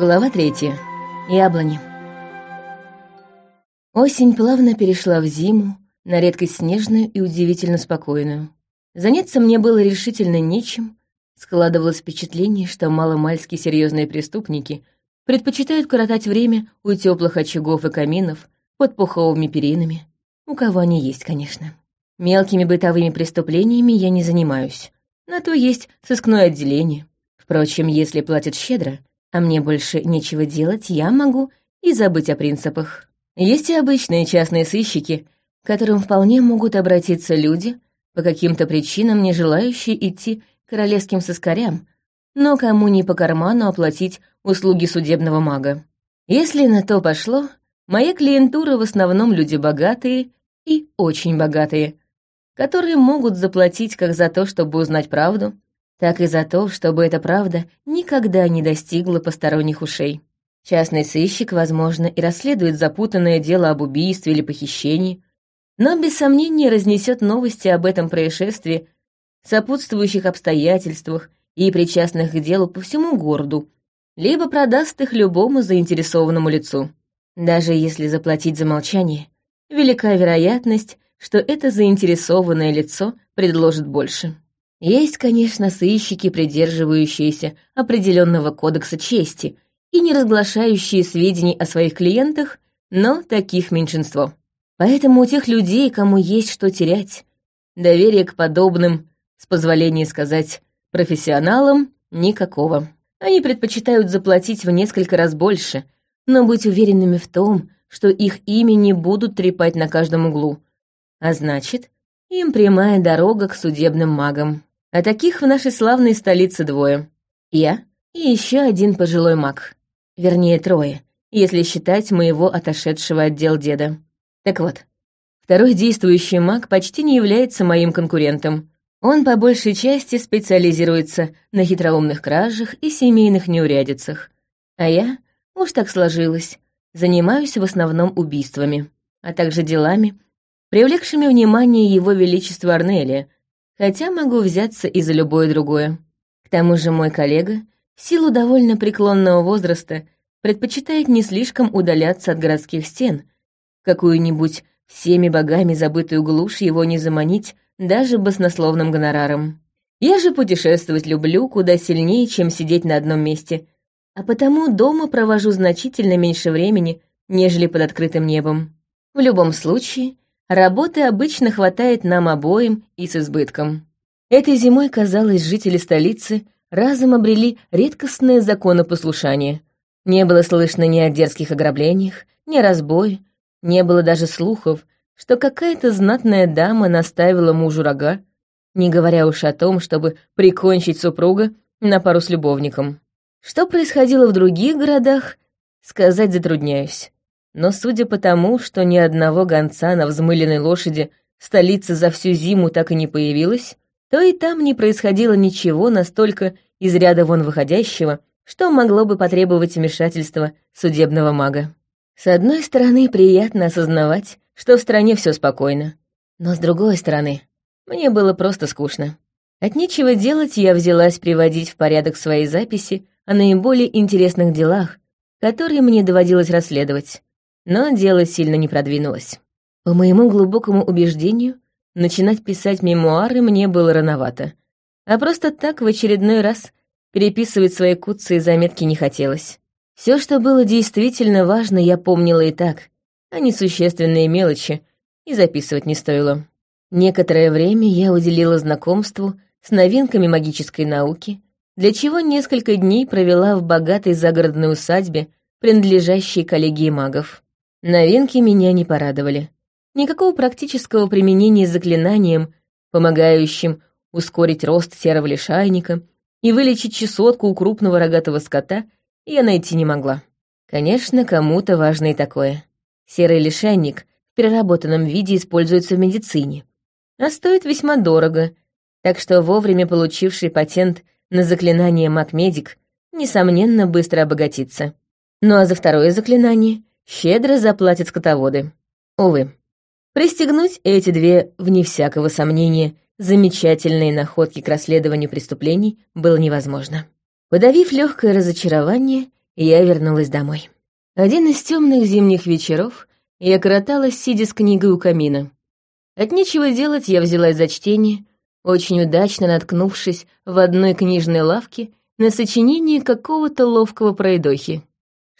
Глава третья. Яблони. Осень плавно перешла в зиму, на редкость снежную и удивительно спокойную. Заняться мне было решительно нечем. Складывалось впечатление, что маломальски серьезные преступники предпочитают коротать время у теплых очагов и каминов под пуховыми перинами. У кого они есть, конечно. Мелкими бытовыми преступлениями я не занимаюсь. На то есть сыскное отделение. Впрочем, если платят щедро, а мне больше нечего делать, я могу и забыть о принципах. Есть и обычные частные сыщики, к которым вполне могут обратиться люди, по каким-то причинам не желающие идти королевским соскорям, но кому не по карману оплатить услуги судебного мага. Если на то пошло, моя клиентура в основном люди богатые и очень богатые, которые могут заплатить как за то, чтобы узнать правду, так и за то, чтобы эта правда никогда не достигла посторонних ушей. Частный сыщик, возможно, и расследует запутанное дело об убийстве или похищении, но без сомнения разнесет новости об этом происшествии, сопутствующих обстоятельствах и причастных к делу по всему городу, либо продаст их любому заинтересованному лицу. Даже если заплатить за молчание, велика вероятность, что это заинтересованное лицо предложит больше. Есть, конечно, сыщики, придерживающиеся определенного кодекса чести и не разглашающие сведений о своих клиентах, но таких меньшинство. Поэтому у тех людей, кому есть что терять, доверие к подобным, с позволения сказать, профессионалам, никакого. Они предпочитают заплатить в несколько раз больше, но быть уверенными в том, что их имя не будут трепать на каждом углу. А значит, им прямая дорога к судебным магам. А таких в нашей славной столице двое. Я и еще один пожилой маг. Вернее, трое, если считать моего отошедшего отдел деда. Так вот, второй действующий маг почти не является моим конкурентом. Он по большей части специализируется на хитроумных кражах и семейных неурядицах. А я, уж так сложилось, занимаюсь в основном убийствами, а также делами, привлекшими внимание его величества Арнелия, хотя могу взяться и за любое другое. К тому же мой коллега, в силу довольно преклонного возраста, предпочитает не слишком удаляться от городских стен, какую-нибудь всеми богами забытую глушь его не заманить даже баснословным гонораром. Я же путешествовать люблю куда сильнее, чем сидеть на одном месте, а потому дома провожу значительно меньше времени, нежели под открытым небом. В любом случае, Работы обычно хватает нам обоим и с избытком. Этой зимой, казалось, жители столицы разом обрели редкостное законопослушание. Не было слышно ни о дерзких ограблениях, ни о разбое, не было даже слухов, что какая-то знатная дама наставила мужу рога, не говоря уж о том, чтобы прикончить супруга на пару с любовником. Что происходило в других городах, сказать затрудняюсь. Но судя по тому, что ни одного гонца на взмыленной лошади столица за всю зиму так и не появилась, то и там не происходило ничего настолько из ряда вон выходящего, что могло бы потребовать вмешательства судебного мага. С одной стороны, приятно осознавать, что в стране все спокойно, но с другой стороны, мне было просто скучно. От нечего делать я взялась приводить в порядок свои записи о наиболее интересных делах, которые мне доводилось расследовать но дело сильно не продвинулось. По моему глубокому убеждению, начинать писать мемуары мне было рановато, а просто так в очередной раз переписывать свои куцы и заметки не хотелось. Все, что было действительно важно, я помнила и так, а несущественные мелочи и записывать не стоило. Некоторое время я уделила знакомству с новинками магической науки, для чего несколько дней провела в богатой загородной усадьбе, принадлежащей коллегии магов. Новинки меня не порадовали. Никакого практического применения заклинанием, помогающим ускорить рост серого лишайника и вылечить чесотку у крупного рогатого скота, я найти не могла. Конечно, кому-то важно и такое. Серый лишайник в переработанном виде используется в медицине, а стоит весьма дорого, так что вовремя получивший патент на заклинание маг-медик, несомненно, быстро обогатится. Ну а за второе заклинание щедро заплатят скотоводы. Увы, пристегнуть эти две, вне всякого сомнения, замечательные находки к расследованию преступлений было невозможно. Подавив легкое разочарование, я вернулась домой. Один из темных зимних вечеров я короталась, сидя с книгой у камина. От нечего делать я взялась за чтение, очень удачно наткнувшись в одной книжной лавке на сочинение какого-то ловкого пройдохи.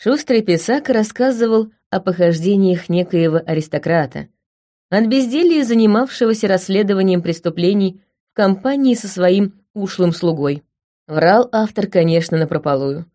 Шустрый писак рассказывал о похождениях некоего аристократа, от безделья занимавшегося расследованием преступлений в компании со своим ушлым слугой. Врал автор, конечно, напропалую,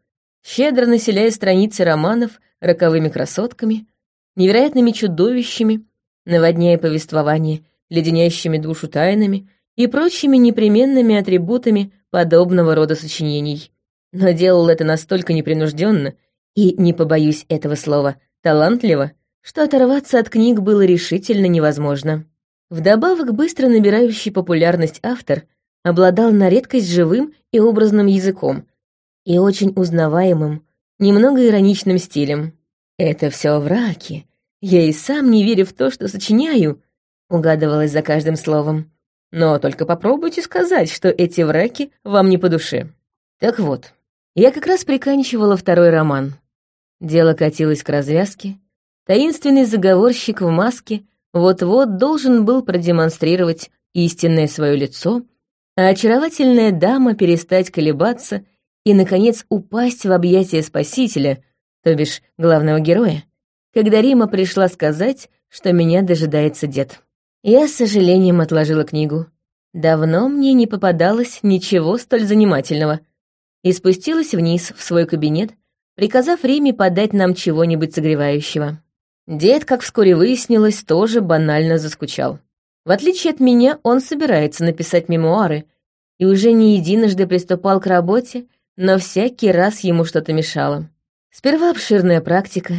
щедро населяя страницы романов роковыми красотками, невероятными чудовищами, наводняя повествование леденящими душу тайнами и прочими непременными атрибутами подобного рода сочинений. Но делал это настолько непринужденно и, не побоюсь этого слова, талантливо, что оторваться от книг было решительно невозможно. Вдобавок, быстро набирающий популярность автор обладал на редкость живым и образным языком и очень узнаваемым, немного ироничным стилем. «Это все враки. Я и сам не верю в то, что сочиняю», — угадывалось за каждым словом. «Но только попробуйте сказать, что эти враки вам не по душе». Так вот, я как раз приканчивала второй роман. Дело катилось к развязке. Таинственный заговорщик в маске вот-вот должен был продемонстрировать истинное свое лицо, а очаровательная дама перестать колебаться и, наконец, упасть в объятия спасителя, то бишь главного героя, когда Рима пришла сказать, что меня дожидается дед. Я с сожалением отложила книгу. Давно мне не попадалось ничего столь занимательного. И спустилась вниз в свой кабинет, приказав Риме подать нам чего-нибудь согревающего. Дед, как вскоре выяснилось, тоже банально заскучал. В отличие от меня, он собирается написать мемуары и уже не единожды приступал к работе, но всякий раз ему что-то мешало. Сперва обширная практика,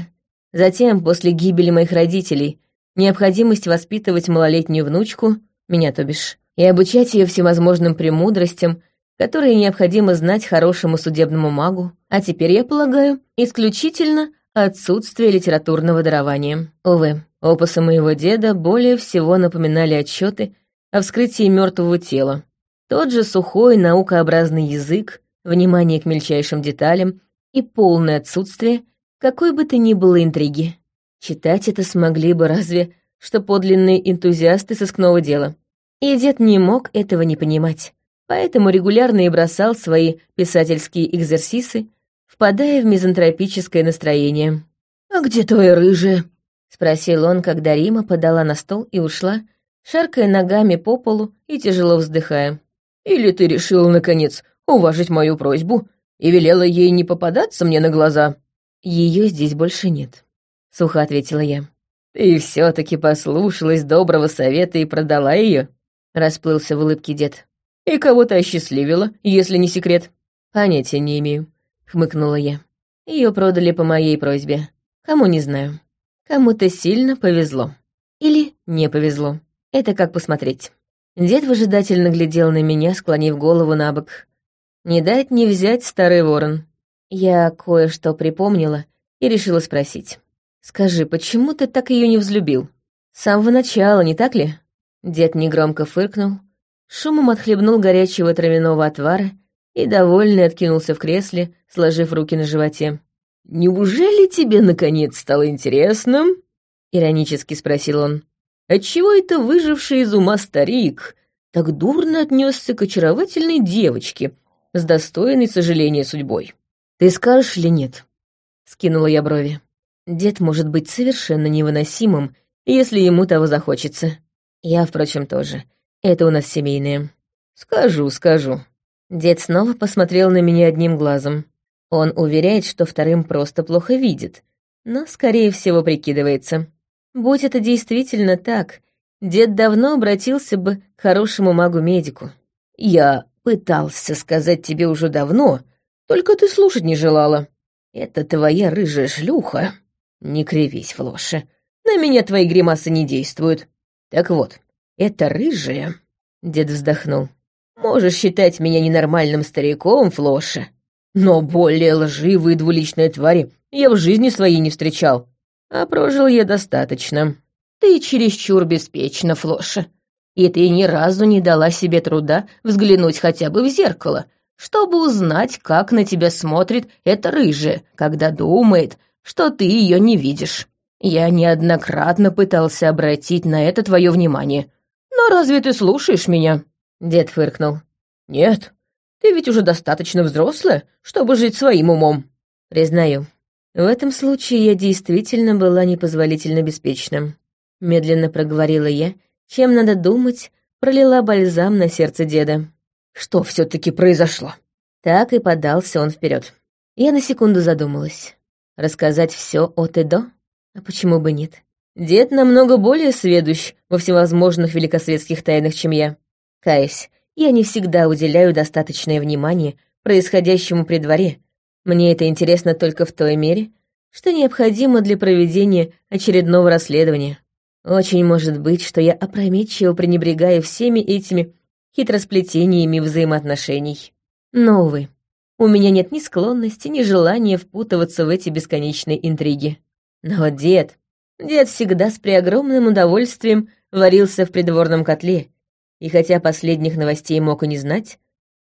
затем, после гибели моих родителей, необходимость воспитывать малолетнюю внучку, меня то бишь, и обучать ее всевозможным премудростям, которые необходимо знать хорошему судебному магу, а теперь, я полагаю, исключительно отсутствие литературного дарования. Увы, опусы моего деда более всего напоминали отчеты о вскрытии мертвого тела. Тот же сухой наукообразный язык, внимание к мельчайшим деталям и полное отсутствие какой бы то ни было интриги. Читать это смогли бы разве что подлинные энтузиасты сыскного дела. И дед не мог этого не понимать поэтому регулярно и бросал свои писательские экзерсисы, впадая в мизантропическое настроение. «А где твоя рыжая?» — спросил он, когда Рима подала на стол и ушла, шаркая ногами по полу и тяжело вздыхая. «Или ты решила, наконец, уважить мою просьбу и велела ей не попадаться мне на глаза?» «Ее здесь больше нет», — сухо ответила я. «Ты все-таки послушалась доброго совета и продала ее?» — расплылся в улыбке дед. «И кого то осчастливила, если не секрет?» «Понятия не имею», — хмыкнула я. Ее продали по моей просьбе. Кому не знаю. Кому-то сильно повезло. Или не повезло. Это как посмотреть. Дед выжидательно глядел на меня, склонив голову на бок. Не дать не взять старый ворон. Я кое-что припомнила и решила спросить. «Скажи, почему ты так ее не взлюбил? С самого начала, не так ли?» Дед негромко фыркнул, шумом отхлебнул горячего травяного отвара и, довольный, откинулся в кресле, сложив руки на животе. «Неужели тебе, наконец, стало интересным?» — иронически спросил он. «Отчего это выживший из ума старик так дурно отнесся к очаровательной девочке с достойной сожаления судьбой?» «Ты скажешь или нет?» — скинула я брови. «Дед может быть совершенно невыносимым, если ему того захочется. Я, впрочем, тоже. Это у нас семейное. Скажу, скажу. Дед снова посмотрел на меня одним глазом. Он уверяет, что вторым просто плохо видит, но, скорее всего, прикидывается. Будь это действительно так, дед давно обратился бы к хорошему магу-медику. Я пытался сказать тебе уже давно, только ты слушать не желала. Это твоя рыжая шлюха. Не кривись, Флоша. На меня твои гримасы не действуют. Так вот, это рыжая. Дед вздохнул. Можешь считать меня ненормальным стариком, Флоша, но более лживые двуличные твари я в жизни своей не встречал. А прожил я достаточно. Ты чересчур беспечна, Флоша. И ты ни разу не дала себе труда взглянуть хотя бы в зеркало, чтобы узнать, как на тебя смотрит эта рыжая, когда думает, что ты ее не видишь. Я неоднократно пытался обратить на это твое внимание. Но разве ты слушаешь меня?» Дед фыркнул. «Нет, ты ведь уже достаточно взрослая, чтобы жить своим умом». «Признаю, в этом случае я действительно была непозволительно беспечным. Медленно проговорила я, чем надо думать, пролила бальзам на сердце деда. Что все-таки произошло? Так и подался он вперед. Я на секунду задумалась. Рассказать все от и до? А почему бы нет? Дед намного более сведущ во всевозможных великосветских тайнах, чем я. Каюсь, я не всегда уделяю достаточное внимание происходящему при дворе. Мне это интересно только в той мере, что необходимо для проведения очередного расследования. Очень может быть, что я опрометчиво пренебрегаю всеми этими хитросплетениями взаимоотношений. Но, увы, у меня нет ни склонности, ни желания впутываться в эти бесконечные интриги. Но дед, дед всегда с преогромным удовольствием варился в придворном котле, и хотя последних новостей мог и не знать,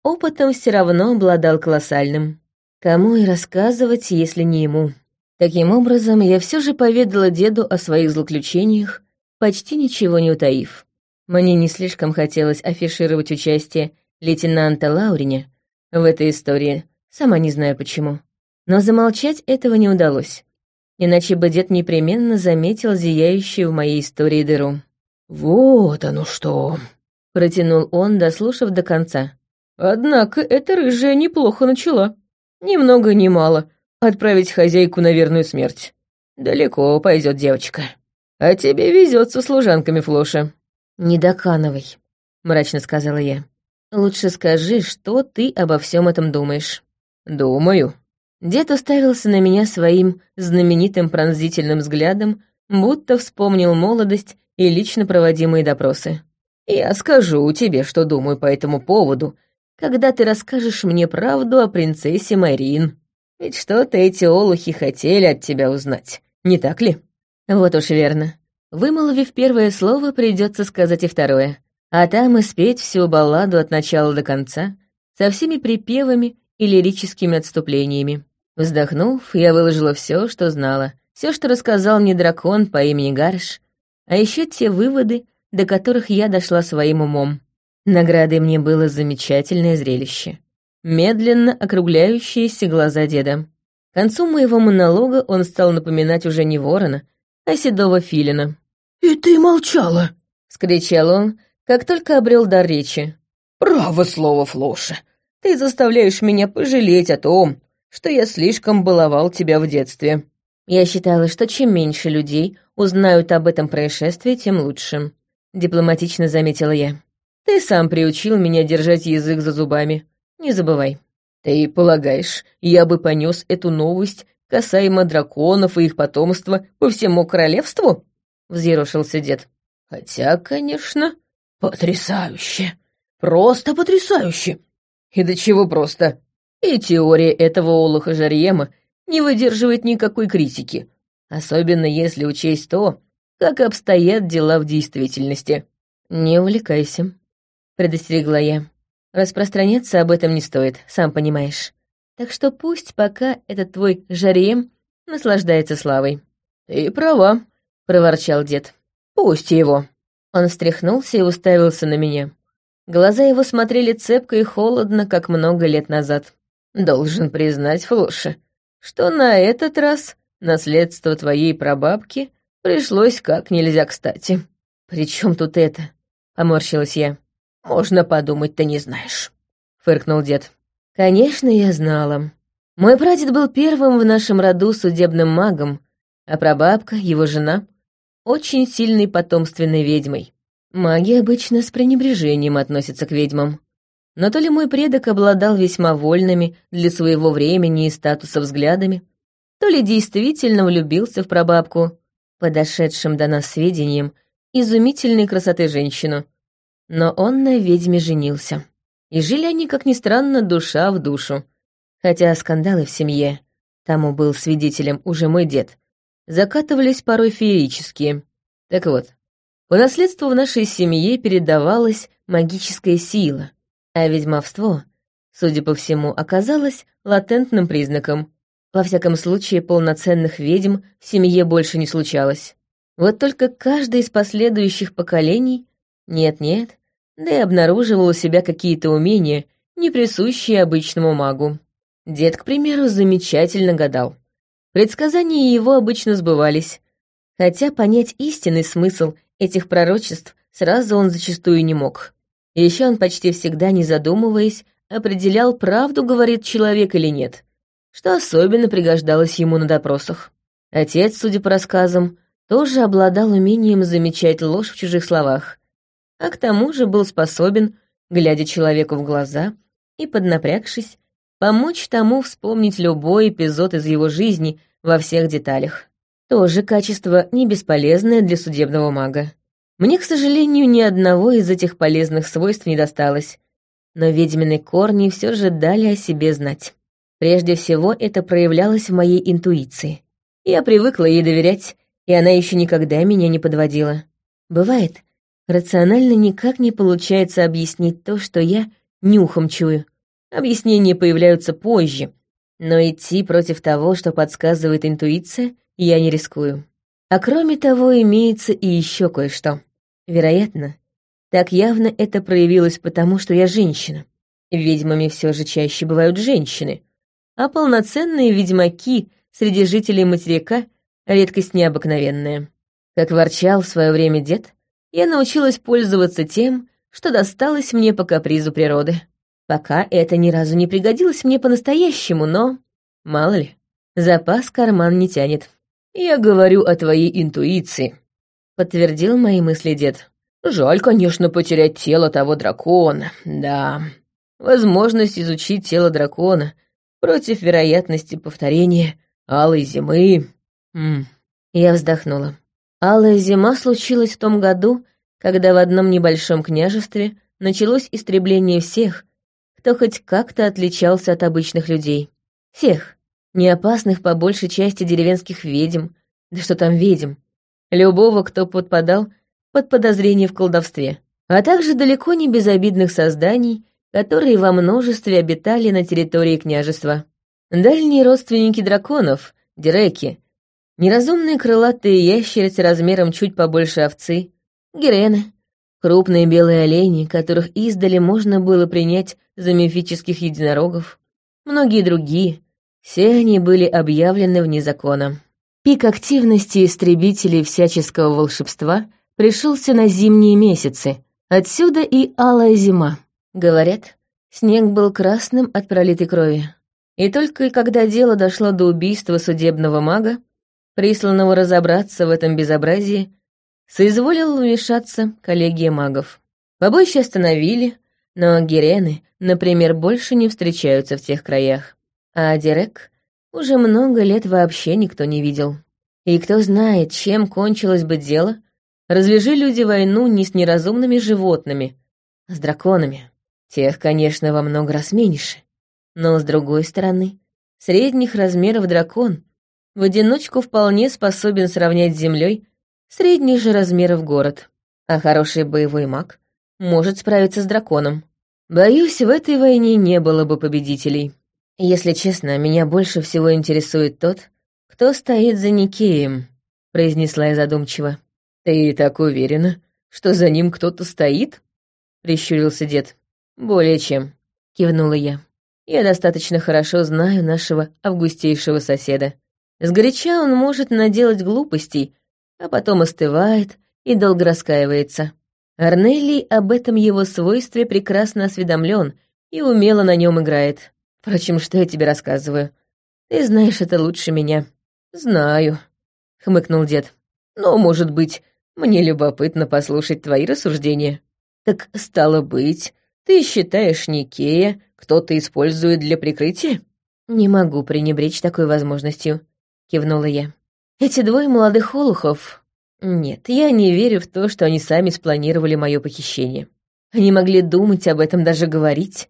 опытом все равно обладал колоссальным. Кому и рассказывать, если не ему? Таким образом, я все же поведала деду о своих злоключениях, почти ничего не утаив. Мне не слишком хотелось афишировать участие лейтенанта Лауриня в этой истории, сама не знаю почему. Но замолчать этого не удалось иначе бы дед непременно заметил зияющую в моей истории дыру. «Вот оно что!» — протянул он, дослушав до конца. «Однако эта рыжая неплохо начала. Ни много ни мало. Отправить хозяйку на верную смерть. Далеко пойдет девочка. А тебе везет со служанками, Флоша». «Не доканывай», — мрачно сказала я. «Лучше скажи, что ты обо всем этом думаешь». «Думаю», Дед уставился на меня своим знаменитым пронзительным взглядом, будто вспомнил молодость и лично проводимые допросы. «Я скажу тебе, что думаю по этому поводу, когда ты расскажешь мне правду о принцессе Марин. Ведь что-то эти олухи хотели от тебя узнать, не так ли?» «Вот уж верно. Вымолвив первое слово, придется сказать и второе. А там и спеть всю балладу от начала до конца, со всеми припевами и лирическими отступлениями. Вздохнув, я выложила все, что знала, все, что рассказал мне дракон по имени Гарш, а еще те выводы, до которых я дошла своим умом. Наградой мне было замечательное зрелище. Медленно округляющиеся глаза деда. К концу моего монолога он стал напоминать уже не ворона, а седого филина. «И ты молчала!» — скричал он, как только обрел дар речи. «Право слово, Флоша, ты заставляешь меня пожалеть о том, что я слишком баловал тебя в детстве». Я считала, что чем меньше людей узнают об этом происшествии, тем лучше. Дипломатично заметила я. Ты сам приучил меня держать язык за зубами. Не забывай. Ты полагаешь, я бы понес эту новость касаемо драконов и их потомства по всему королевству? Взъерошился дед. Хотя, конечно, потрясающе. Просто потрясающе. И до чего просто. И теория этого Олуха Жарьема не выдерживает никакой критики, особенно если учесть то, как обстоят дела в действительности. «Не увлекайся», — предостерегла я. «Распространяться об этом не стоит, сам понимаешь. Так что пусть пока этот твой Жарьем наслаждается славой». «Ты права», — проворчал дед. «Пусть его». Он встряхнулся и уставился на меня. Глаза его смотрели цепко и холодно, как много лет назад. Должен признать, Флоша, что на этот раз наследство твоей прабабки пришлось как нельзя кстати. «При чем тут это?» — поморщилась я. «Можно подумать, ты не знаешь», — фыркнул дед. «Конечно, я знала. Мой прадед был первым в нашем роду судебным магом, а прабабка, его жена, очень сильной потомственной ведьмой. Маги обычно с пренебрежением относятся к ведьмам но то ли мой предок обладал весьма вольными для своего времени и статуса взглядами, то ли действительно влюбился в прабабку, подошедшим до нас сведением изумительной красоты женщину. Но он на ведьме женился. И жили они, как ни странно, душа в душу. Хотя скандалы в семье, тому был свидетелем уже мой дед, закатывались порой феерические. Так вот, по наследству в нашей семье передавалась магическая сила, а ведьмовство судя по всему, оказалось латентным признаком. Во всяком случае, полноценных ведьм в семье больше не случалось. Вот только каждый из последующих поколений нет-нет, да и обнаруживал у себя какие-то умения, не присущие обычному магу. Дед, к примеру, замечательно гадал. Предсказания его обычно сбывались, хотя понять истинный смысл этих пророчеств сразу он зачастую не мог. Еще он почти всегда, не задумываясь, определял, правду говорит человек или нет, что особенно пригождалось ему на допросах. Отец, судя по рассказам, тоже обладал умением замечать ложь в чужих словах, а к тому же был способен, глядя человеку в глаза и поднапрягшись, помочь тому вспомнить любой эпизод из его жизни во всех деталях. Тоже качество не бесполезное для судебного мага. Мне, к сожалению, ни одного из этих полезных свойств не досталось, но ведьмины корни все же дали о себе знать. Прежде всего, это проявлялось в моей интуиции. Я привыкла ей доверять, и она еще никогда меня не подводила. Бывает, рационально никак не получается объяснить то, что я нюхом чую. Объяснения появляются позже, но идти против того, что подсказывает интуиция, я не рискую. А кроме того, имеется и еще кое-что. Вероятно, так явно это проявилось потому, что я женщина. Ведьмами все же чаще бывают женщины, а полноценные ведьмаки среди жителей материка — редкость необыкновенная. Как ворчал в свое время дед, я научилась пользоваться тем, что досталось мне по капризу природы. Пока это ни разу не пригодилось мне по-настоящему, но... Мало ли, запас карман не тянет. «Я говорю о твоей интуиции», — подтвердил мои мысли дед. «Жаль, конечно, потерять тело того дракона, да. Возможность изучить тело дракона против вероятности повторения алой зимы». М Я вздохнула. Алая зима случилась в том году, когда в одном небольшом княжестве началось истребление всех, кто хоть как-то отличался от обычных людей. Всех. Не опасных по большей части деревенских ведьм, да что там ведьм. Любого, кто подпадал под подозрение в колдовстве. А также далеко не безобидных созданий, которые во множестве обитали на территории княжества. Дальние родственники драконов, диреки, неразумные крылатые ящерицы размером чуть побольше овцы, гирены, Крупные белые олени, которых издали можно было принять за мифических единорогов. Многие другие. Все они были объявлены вне закона. Пик активности истребителей всяческого волшебства пришелся на зимние месяцы. Отсюда и алая зима. Говорят, снег был красным от пролитой крови. И только когда дело дошло до убийства судебного мага, присланного разобраться в этом безобразии, Соизволил вмешаться коллегия магов. Побоище остановили, но гирены, например, больше не встречаются в тех краях. А Дирек уже много лет вообще никто не видел. И кто знает, чем кончилось бы дело, развяжи люди войну не с неразумными животными, а с драконами. Тех, конечно, во много раз меньше. Но, с другой стороны, средних размеров дракон в одиночку вполне способен сравнять с землей средних же размеров город, а хороший боевой маг может справиться с драконом. Боюсь, в этой войне не было бы победителей. Если честно, меня больше всего интересует тот, кто стоит за Никеем, произнесла я задумчиво. Ты так уверена, что за ним кто-то стоит? прищурился дед. Более чем, кивнула я. Я достаточно хорошо знаю нашего августейшего соседа. Сгоряча он может наделать глупостей, а потом остывает и долго раскаивается. Арнелий об этом его свойстве прекрасно осведомлен и умело на нем играет. Впрочем, что я тебе рассказываю? Ты знаешь это лучше меня. Знаю, хмыкнул дед. Но, может быть, мне любопытно послушать твои рассуждения. Так стало быть, ты считаешь Никея кто-то использует для прикрытия? Не могу пренебречь такой возможностью, кивнула я. Эти двое молодых олухов... Нет, я не верю в то, что они сами спланировали мое похищение. Они могли думать об этом, даже говорить.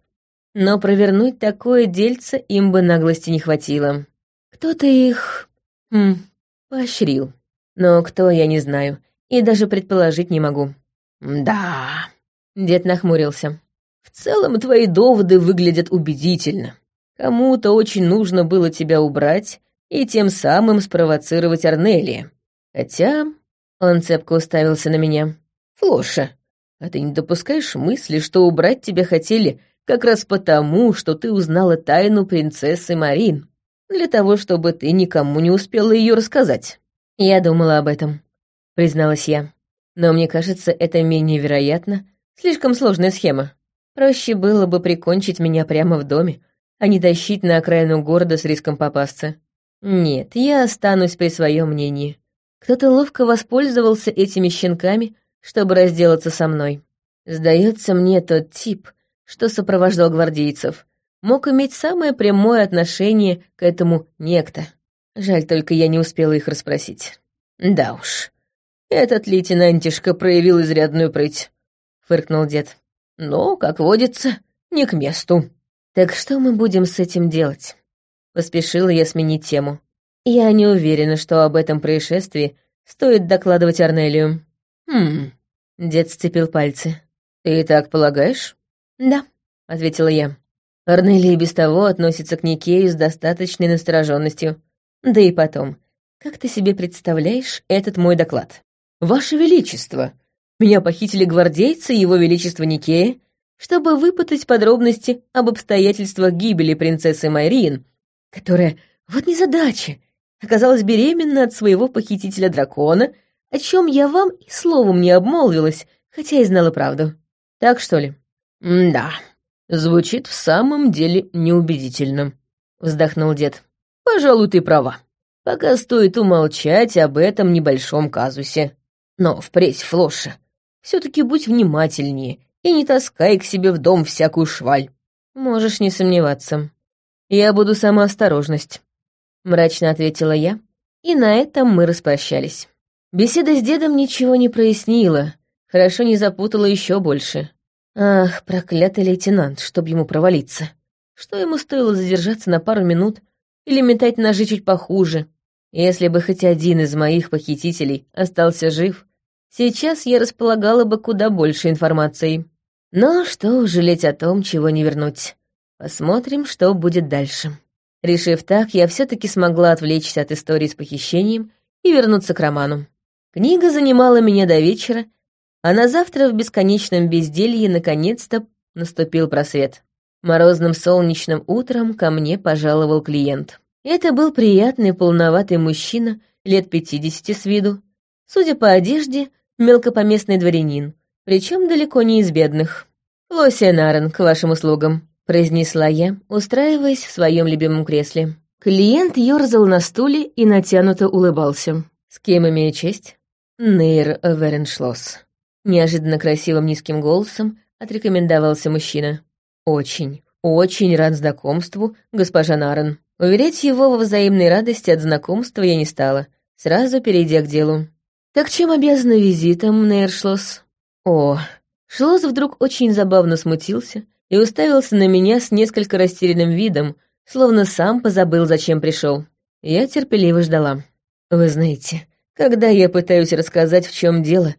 Но провернуть такое дельце им бы наглости не хватило. Кто-то их... Хм, поощрил. Но кто, я не знаю, и даже предположить не могу. «Да...» — дед нахмурился. В целом твои доводы выглядят убедительно. Кому-то очень нужно было тебя убрать и тем самым спровоцировать Арнелия. Хотя он цепко уставился на меня. Флоша, а ты не допускаешь мысли, что убрать тебя хотели как раз потому, что ты узнала тайну принцессы Марин, для того, чтобы ты никому не успела ее рассказать. Я думала об этом, призналась я. Но мне кажется, это менее вероятно, слишком сложная схема. Проще было бы прикончить меня прямо в доме, а не тащить на окраину города с риском попасться. Нет, я останусь при своем мнении. Кто-то ловко воспользовался этими щенками, чтобы разделаться со мной. Сдается мне тот тип, что сопровождал гвардейцев, мог иметь самое прямое отношение к этому некто. Жаль только я не успела их расспросить. Да уж, этот лейтенантишка проявил изрядную прыть, фыркнул дед. Но, как водится, не к месту. Так что мы будем с этим делать? Поспешила я сменить тему. Я не уверена, что об этом происшествии стоит докладывать Арнелию. Хм, дед сцепил пальцы. Ты так полагаешь? Да, ответила я. Арнелия без того относится к Никею с достаточной настороженностью. Да и потом, как ты себе представляешь этот мой доклад? Ваше Величество, меня похитили гвардейцы Его Величества Никея, чтобы выпытать подробности об обстоятельствах гибели принцессы Майрин, которая, вот незадача, оказалась беременна от своего похитителя-дракона, о чем я вам и словом не обмолвилась, хотя и знала правду. Так что ли? «Да, звучит в самом деле неубедительно», — вздохнул дед. «Пожалуй, ты права. Пока стоит умолчать об этом небольшом казусе. Но впредь, Флоша, все таки будь внимательнее и не таскай к себе в дом всякую шваль». «Можешь не сомневаться. Я буду сама осторожность», — мрачно ответила я, и на этом мы распрощались. Беседа с дедом ничего не прояснила, хорошо не запутала еще больше. Ах, проклятый лейтенант, чтоб ему провалиться. Что ему стоило задержаться на пару минут или метать ножи чуть похуже? Если бы хоть один из моих похитителей остался жив, сейчас я располагала бы куда больше информации. Но что жалеть о том, чего не вернуть. Посмотрим, что будет дальше. Решив так, я все-таки смогла отвлечься от истории с похищением и вернуться к роману. Книга занимала меня до вечера, а на завтра в бесконечном безделье наконец-то наступил просвет. Морозным солнечным утром ко мне пожаловал клиент. Это был приятный полноватый мужчина, лет пятидесяти с виду. Судя по одежде, мелкопоместный дворянин, причем далеко не из бедных. «Лосия Нарен, к вашим услугам», — произнесла я, устраиваясь в своем любимом кресле. Клиент ерзал на стуле и натянуто улыбался. «С кем имею честь?» «Нейр Вереншлосс», Неожиданно красивым низким голосом отрекомендовался мужчина. «Очень, очень рад знакомству, госпожа Нарен». Уверять его во взаимной радости от знакомства я не стала, сразу перейдя к делу. «Так чем обязана визитом, Нейршлосс?» «О...» Шлосс вдруг очень забавно смутился и уставился на меня с несколько растерянным видом, словно сам позабыл, зачем пришел. Я терпеливо ждала. «Вы знаете, когда я пытаюсь рассказать, в чем дело,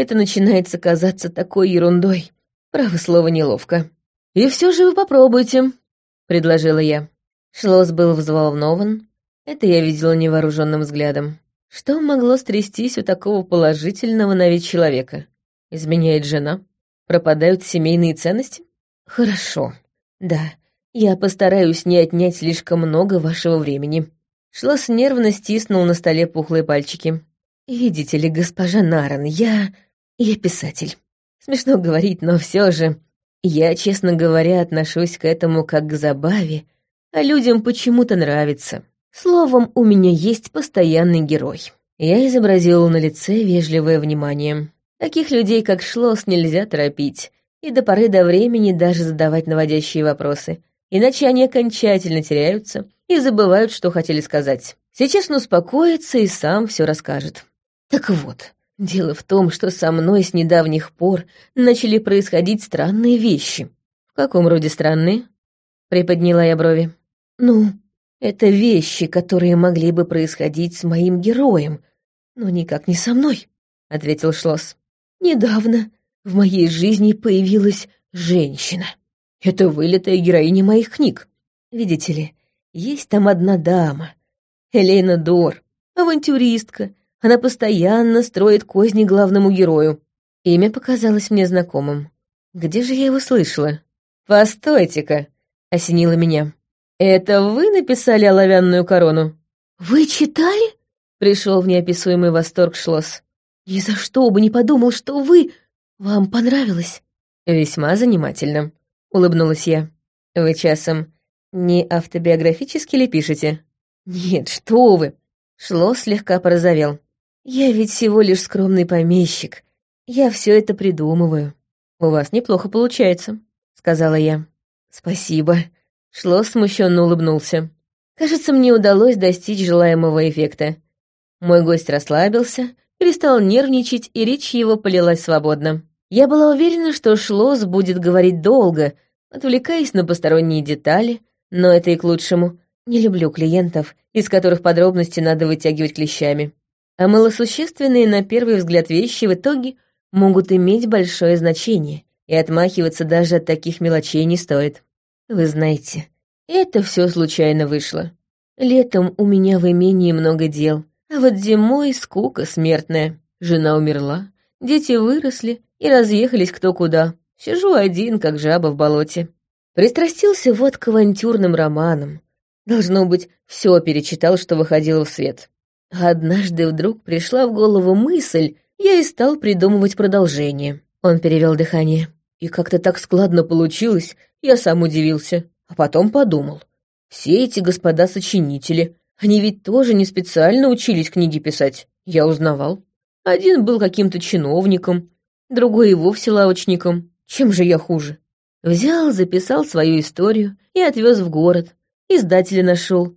это начинается казаться такой ерундой. Право слово неловко. «И все же вы попробуйте», — предложила я. Шлос был взволнован. Это я видела невооруженным взглядом. Что могло стрястись у такого положительного на вид человека? Изменяет жена? Пропадают семейные ценности? Хорошо. Да, я постараюсь не отнять слишком много вашего времени. Шлос нервно стиснул на столе пухлые пальчики. «Видите ли, госпожа Наран, я... я писатель. Смешно говорить, но все же... Я, честно говоря, отношусь к этому как к забаве, а людям почему-то нравится. Словом, у меня есть постоянный герой». Я изобразила на лице вежливое внимание. Таких людей, как Шлос, нельзя торопить, и до поры до времени даже задавать наводящие вопросы, иначе они окончательно теряются и забывают, что хотели сказать. Сейчас он успокоится и сам все расскажет. Так вот, дело в том, что со мной с недавних пор начали происходить странные вещи. В каком роде странные? Приподняла я брови. Ну, это вещи, которые могли бы происходить с моим героем, но никак не со мной, ответил Шлосс. Недавно в моей жизни появилась женщина. Это вылитая героиня моих книг. Видите ли, есть там одна дама, Элейна Дор, авантюристка. Она постоянно строит козни главному герою. Имя показалось мне знакомым. Где же я его слышала? «Постойте-ка!» — осенило меня. «Это вы написали оловянную корону?» «Вы читали?» — пришел в неописуемый восторг Шлосс. «Ни за что бы не подумал, что вы... Вам понравилось?» «Весьма занимательно», — улыбнулась я. «Вы часом не автобиографически ли пишете?» «Нет, что вы!» Шло слегка порозовел. «Я ведь всего лишь скромный помещик. Я все это придумываю». «У вас неплохо получается», — сказала я. «Спасибо». Шло смущенно улыбнулся. Кажется, мне удалось достичь желаемого эффекта. Мой гость расслабился, перестал нервничать, и речь его полилась свободно. Я была уверена, что Шлос будет говорить долго, отвлекаясь на посторонние детали, но это и к лучшему. Не люблю клиентов, из которых подробности надо вытягивать клещами. А малосущественные на первый взгляд вещи в итоге могут иметь большое значение, и отмахиваться даже от таких мелочей не стоит. Вы знаете, это все случайно вышло. Летом у меня в имении много дел, а вот зимой скука смертная. Жена умерла, дети выросли и разъехались кто куда. Сижу один, как жаба в болоте. Пристрастился вот к авантюрным романам. Должно быть, все перечитал, что выходило в свет. Однажды вдруг пришла в голову мысль, я и стал придумывать продолжение. Он перевел дыхание. И как-то так складно получилось, я сам удивился. А потом подумал. Все эти господа сочинители, они ведь тоже не специально учились книги писать. Я узнавал. Один был каким-то чиновником, другой и вовсе лавочником. Чем же я хуже? Взял, записал свою историю и отвез в город. Издателя нашел.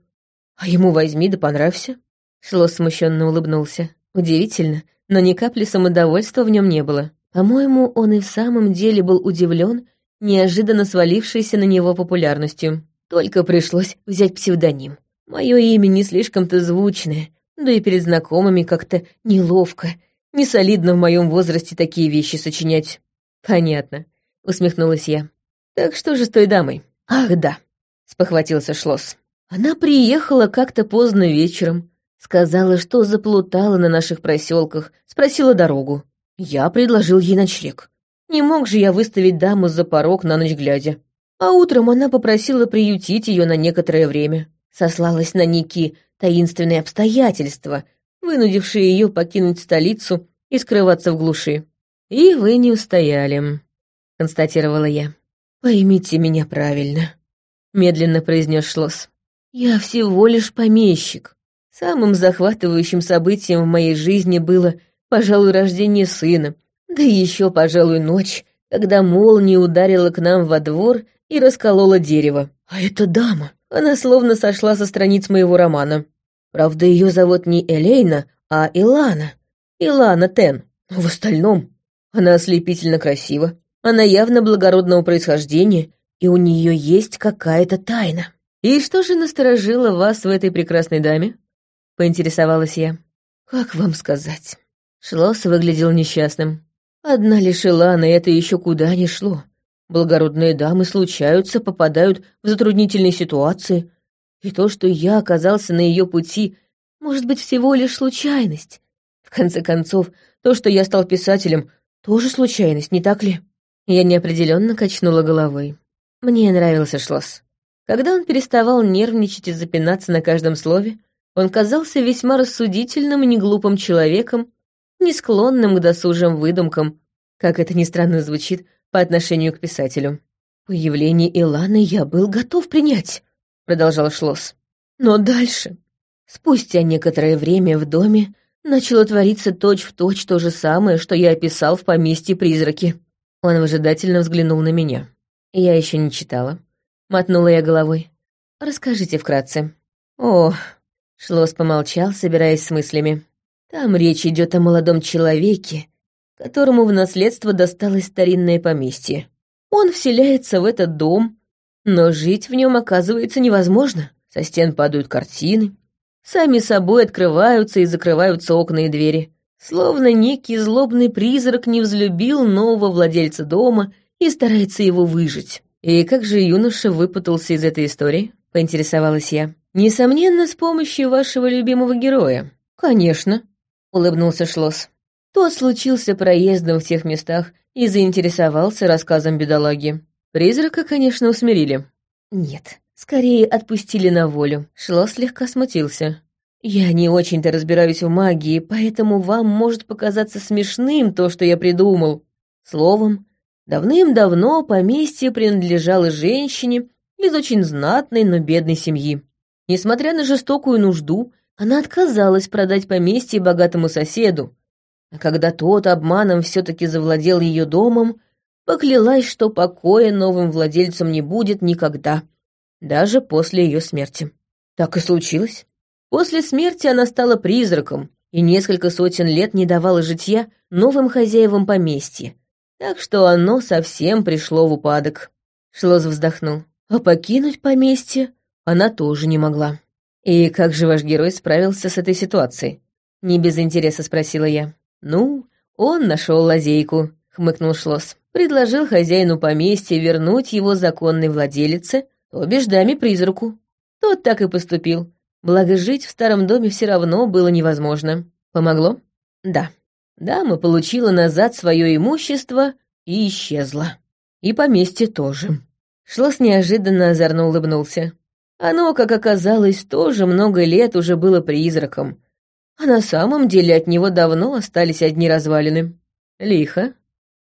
А ему возьми да понравься. Шло смущенно улыбнулся. Удивительно, но ни капли самодовольства в нем не было. По-моему, он и в самом деле был удивлен неожиданно свалившейся на него популярностью. Только пришлось взять псевдоним. Мое имя не слишком-то звучное, да и перед знакомыми как-то неловко, не солидно в моем возрасте такие вещи сочинять. Понятно, усмехнулась я. Так что же с той дамой? Ах, да, спохватился Шлосс. Она приехала как-то поздно вечером, сказала, что заплутала на наших проселках, спросила дорогу. Я предложил ей ночлег. Не мог же я выставить даму за порог на ночь глядя. А утром она попросила приютить ее на некоторое время сослалась на некие таинственные обстоятельства, вынудившие ее покинуть столицу и скрываться в глуши. «И вы не устояли», — констатировала я. «Поймите меня правильно», — медленно произнес Шлосс. «Я всего лишь помещик. Самым захватывающим событием в моей жизни было, пожалуй, рождение сына, да еще, пожалуй, ночь, когда молния ударила к нам во двор и расколола дерево. А эта дама, она словно сошла со страниц моего романа. Правда, ее зовут не Элейна, а Илана. Илана Тен. Но в остальном она ослепительно красива. Она явно благородного происхождения, и у нее есть какая-то тайна. «И что же насторожило вас в этой прекрасной даме?» — поинтересовалась я. «Как вам сказать?» Шлосс выглядел несчастным. Одна лишь Илана это еще куда не шло. Благородные дамы случаются, попадают в затруднительные ситуации. И то, что я оказался на ее пути, может быть всего лишь случайность. В конце концов, то, что я стал писателем, тоже случайность, не так ли? Я неопределенно качнула головой. Мне нравился Шлосс. Когда он переставал нервничать и запинаться на каждом слове, он казался весьма рассудительным и неглупым человеком, не склонным к досужим выдумкам, как это ни странно звучит, по отношению к писателю. «Появление Иланы я был готов принять», — продолжал Шлосс. «Но дальше, спустя некоторое время в доме, начало твориться точь-в-точь точь то же самое, что я описал в поместье призраки». Он выжидательно взглянул на меня. Я еще не читала. Мотнула я головой. «Расскажите вкратце». «О...» — Шлосс помолчал, собираясь с мыслями. «Там речь идет о молодом человеке, которому в наследство досталось старинное поместье. Он вселяется в этот дом, но жить в нем оказывается невозможно. Со стен падают картины, сами собой открываются и закрываются окна и двери. Словно некий злобный призрак не взлюбил нового владельца дома и старается его выжить. И как же юноша выпутался из этой истории? Поинтересовалась я. Несомненно, с помощью вашего любимого героя. Конечно, улыбнулся Шлосс. Тот случился проездом в тех местах и заинтересовался рассказом бедолаги. Призрака, конечно, усмирили. Нет, скорее отпустили на волю. Шлосс слегка смутился. «Я не очень-то разбираюсь в магии, поэтому вам может показаться смешным то, что я придумал. Словом, давным-давно поместье принадлежало женщине из очень знатной, но бедной семьи. Несмотря на жестокую нужду, она отказалась продать поместье богатому соседу, а когда тот обманом все-таки завладел ее домом, поклялась, что покоя новым владельцам не будет никогда, даже после ее смерти. Так и случилось. После смерти она стала призраком и несколько сотен лет не давала житья новым хозяевам поместья, так что оно совсем пришло в упадок. Шлоз вздохнул. А покинуть поместье она тоже не могла. «И как же ваш герой справился с этой ситуацией?» Не без интереса спросила я. «Ну, он нашел лазейку», — хмыкнул Шлос. «Предложил хозяину поместья вернуть его законной владелице, то бишь даме-призраку. Тот так и поступил, Благо, жить в старом доме все равно было невозможно. Помогло? Да. Дама получила назад свое имущество и исчезла. И поместье тоже. Шлос неожиданно озорно улыбнулся. Оно, как оказалось, тоже много лет уже было призраком. А на самом деле от него давно остались одни развалины. Лихо,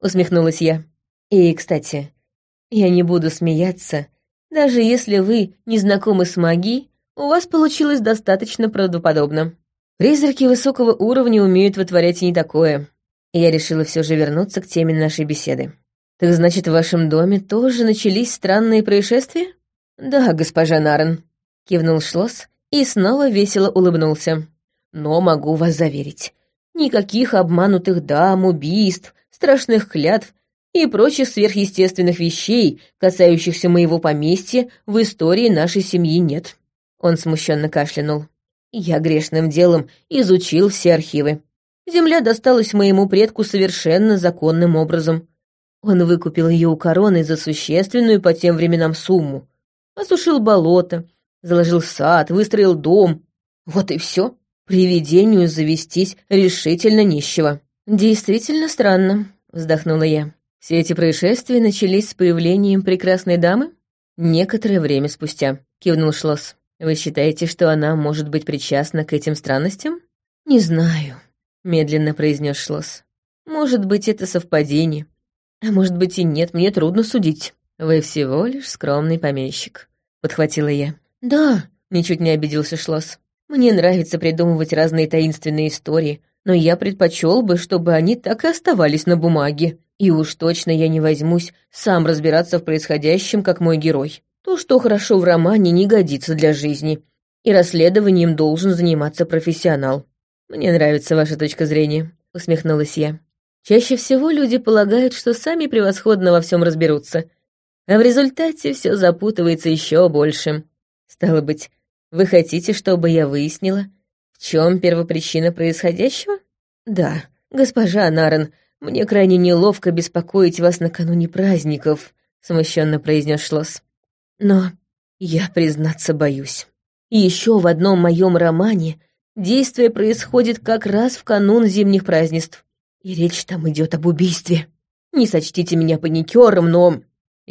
усмехнулась я. И, кстати, я не буду смеяться, даже если вы не знакомы с магией у вас получилось достаточно правдоподобно. Призраки высокого уровня умеют вытворять и не такое. И я решила все же вернуться к теме нашей беседы. Так значит, в вашем доме тоже начались странные происшествия? Да, госпожа Нарен, кивнул Шлосс и снова весело улыбнулся. Но могу вас заверить, никаких обманутых дам, убийств, страшных клятв и прочих сверхъестественных вещей, касающихся моего поместья, в истории нашей семьи нет. Он смущенно кашлянул. Я грешным делом изучил все архивы. Земля досталась моему предку совершенно законным образом. Он выкупил ее у короны за существенную по тем временам сумму. Осушил болото, заложил сад, выстроил дом. Вот и все. Привидению завестись решительно нищего. Действительно странно, вздохнула я. Все эти происшествия начались с появлением прекрасной дамы? Некоторое время спустя, кивнул Шлосс. Вы считаете, что она может быть причастна к этим странностям? Не знаю, медленно произнес Шлосс. Может быть, это совпадение. А может быть и нет, мне трудно судить. Вы всего лишь скромный помещик, подхватила я. Да, ничуть не обиделся Шлосс. Мне нравится придумывать разные таинственные истории, но я предпочел бы, чтобы они так и оставались на бумаге. И уж точно я не возьмусь сам разбираться в происходящем, как мой герой. То, что хорошо в романе, не годится для жизни, и расследованием должен заниматься профессионал. Мне нравится ваша точка зрения, усмехнулась я. Чаще всего люди полагают, что сами превосходно во всем разберутся, а в результате все запутывается еще больше. Стало быть, вы хотите, чтобы я выяснила, в чем первопричина происходящего? Да, госпожа Нарен, мне крайне неловко беспокоить вас накануне праздников, смущенно произнес Шлосс. Но я, признаться, боюсь. Еще в одном моем романе действие происходит как раз в канун зимних празднеств. И речь там идет об убийстве. Не сочтите меня паникером, но...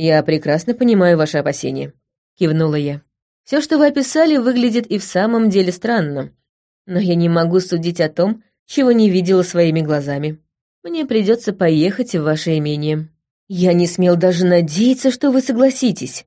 Я прекрасно понимаю ваши опасения, кивнула я. Все, что вы описали, выглядит и в самом деле странно. Но я не могу судить о том, чего не видела своими глазами. Мне придется поехать в ваше имение. Я не смел даже надеяться, что вы согласитесь,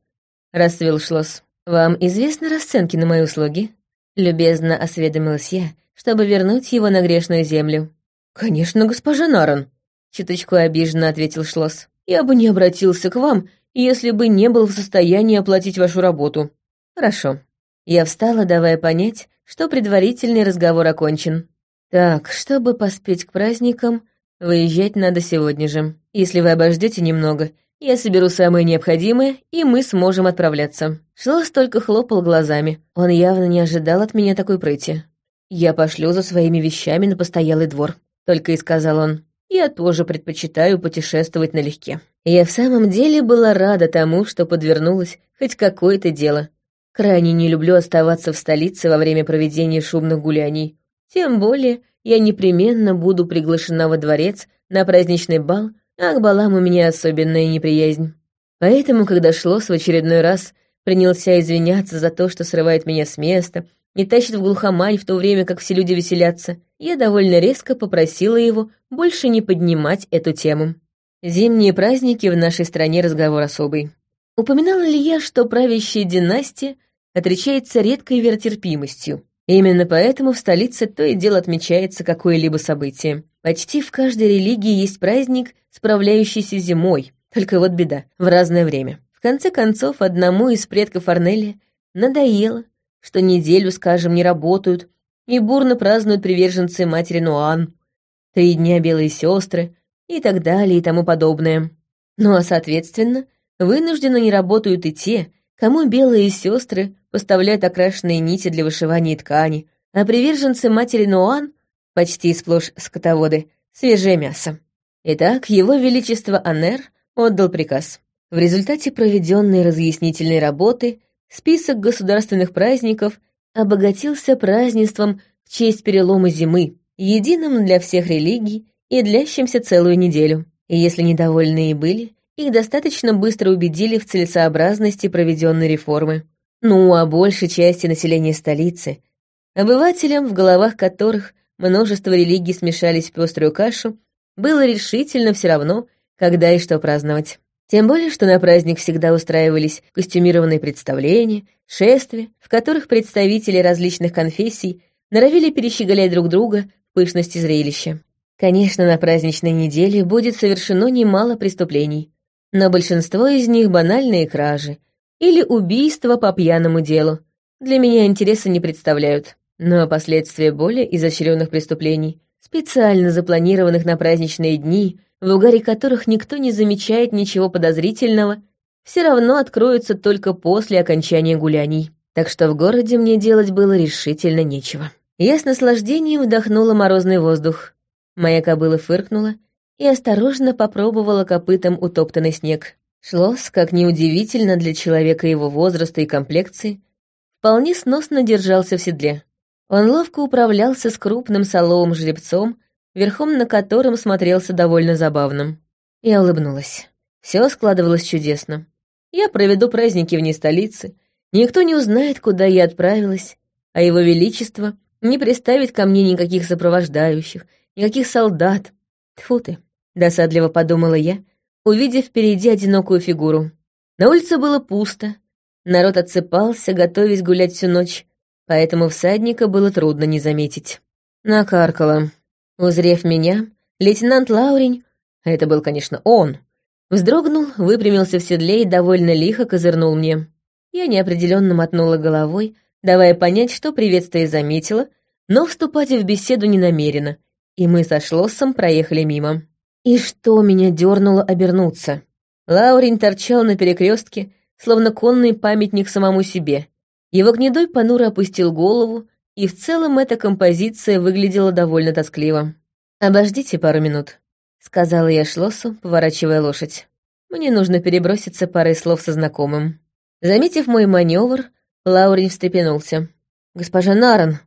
расцвел Шлосс. «Вам известны расценки на мои услуги?» Любезно осведомилась я, чтобы вернуть его на грешную землю. «Конечно, госпожа Наран», — чуточку обиженно ответил Шлосс. «Я бы не обратился к вам, если бы не был в состоянии оплатить вашу работу». «Хорошо». Я встала, давая понять, что предварительный разговор окончен. «Так, чтобы поспеть к праздникам, выезжать надо сегодня же. Если вы обождете немного, я соберу самое необходимое, и мы сможем отправляться». Шлос только хлопал глазами. Он явно не ожидал от меня такой прыти. «Я пошлю за своими вещами на постоялый двор», — только и сказал он. Я тоже предпочитаю путешествовать налегке. Я в самом деле была рада тому, что подвернулось хоть какое-то дело. Крайне не люблю оставаться в столице во время проведения шумных гуляний. Тем более я непременно буду приглашена во дворец на праздничный бал, а к балам у меня особенная неприязнь. Поэтому, когда Шлос в очередной раз принялся извиняться за то, что срывает меня с места и тащит в глухомань в то время, как все люди веселятся, я довольно резко попросила его больше не поднимать эту тему. Зимние праздники в нашей стране разговор особый. Упоминала ли я, что правящая династия отличается редкой веротерпимостью? Именно поэтому в столице то и дело отмечается какое-либо событие. Почти в каждой религии есть праздник, справляющийся зимой, только вот беда, в разное время. В конце концов, одному из предков Арнелли надоело, что неделю, скажем, не работают, и бурно празднуют приверженцы матери Нуан, три дня белые сестры и так далее и тому подобное. Ну а, соответственно, вынужденно не работают и те, кому белые сестры поставляют окрашенные нити для вышивания ткани, а приверженцы матери Нуан, почти сплошь скотоводы, свежее мясо. Итак, его величество Анер отдал приказ. В результате проведенной разъяснительной работы список государственных праздников обогатился празднеством в честь перелома зимы, единым для всех религий и длящимся целую неделю. И если недовольные были, их достаточно быстро убедили в целесообразности проведенной реформы. Ну, а большей части населения столицы, обывателям, в головах которых множество религий смешались в пеструю кашу, было решительно все равно, когда и что праздновать. Тем более, что на праздник всегда устраивались костюмированные представления, шествия, в которых представители различных конфессий норовили перещеголять друг друга в пышности зрелища. Конечно, на праздничной неделе будет совершено немало преступлений, но большинство из них банальные кражи или убийства по пьяному делу. Для меня интереса не представляют. Но последствия более изощренных преступлений, специально запланированных на праздничные дни, в угаре которых никто не замечает ничего подозрительного, все равно откроются только после окончания гуляний. Так что в городе мне делать было решительно нечего. Я с наслаждением вдохнула морозный воздух. Моя кобыла фыркнула и осторожно попробовала копытом утоптанный снег. Шлос, как неудивительно для человека его возраста и комплекции, вполне сносно держался в седле. Он ловко управлялся с крупным соловым жеребцом, верхом на котором смотрелся довольно забавным. Я улыбнулась. Все складывалось чудесно. Я проведу праздники вне столицы, никто не узнает, куда я отправилась, а его величество не приставит ко мне никаких сопровождающих, никаких солдат. Тьфу ты, досадливо подумала я, увидев впереди одинокую фигуру. На улице было пусто, народ отсыпался, готовясь гулять всю ночь, поэтому всадника было трудно не заметить. Накаркала. Узрев меня, лейтенант Лаурень, это был, конечно, он, вздрогнул, выпрямился в седле и довольно лихо козырнул мне. Я неопределенно мотнула головой, давая понять, что приветствие заметила, но вступать в беседу не намерена, и мы со Шлоссом проехали мимо. И что меня дернуло обернуться? Лаурень торчал на перекрестке, словно конный памятник самому себе, его гнедой понуро опустил голову, и в целом эта композиция выглядела довольно тоскливо. «Обождите пару минут», — сказала я Шлоссу, поворачивая лошадь. «Мне нужно переброситься парой слов со знакомым». Заметив мой маневр, Лаурин встрепенулся. «Госпожа Наран!»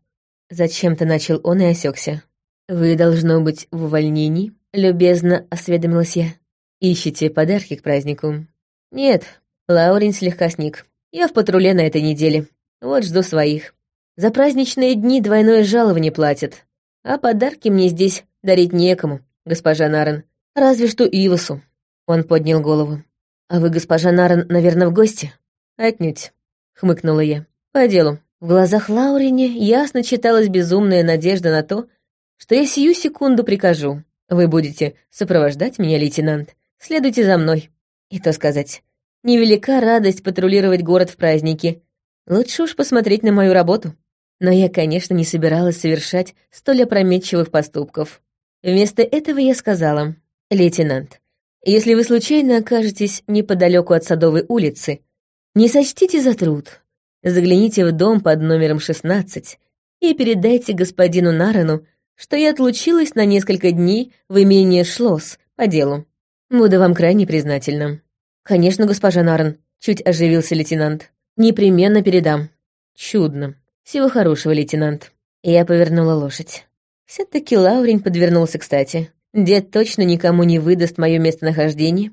Зачем-то начал он и осекся. «Вы, должно быть, в увольнении?» — любезно осведомилась я. «Ищете подарки к празднику?» «Нет», — Лаурин слегка сник. «Я в патруле на этой неделе. Вот жду своих. За праздничные дни двойное жалование платят. А подарки мне здесь дарить некому, госпожа Нарен. Разве что Ивасу. Он поднял голову. А вы, госпожа Нарен, наверное, в гости? Отнюдь, хмыкнула я. По делу. В глазах Лаурине ясно читалась безумная надежда на то, что я сию секунду прикажу. Вы будете сопровождать меня, лейтенант. Следуйте за мной. И то сказать, невелика радость патрулировать город в праздники, Лучше уж посмотреть на мою работу. Но я, конечно, не собиралась совершать столь опрометчивых поступков. Вместо этого я сказала, «Лейтенант, если вы случайно окажетесь неподалеку от Садовой улицы, не сочтите за труд. Загляните в дом под номером 16 и передайте господину Нарану, что я отлучилась на несколько дней в имение Шлосс по делу. Буду вам крайне признательна». «Конечно, госпожа Нарн», — чуть оживился лейтенант. «Непременно передам». «Чудно. Всего хорошего, лейтенант». Я повернула лошадь. Все-таки Лаурень подвернулся кстати. Дед точно никому не выдаст мое местонахождение,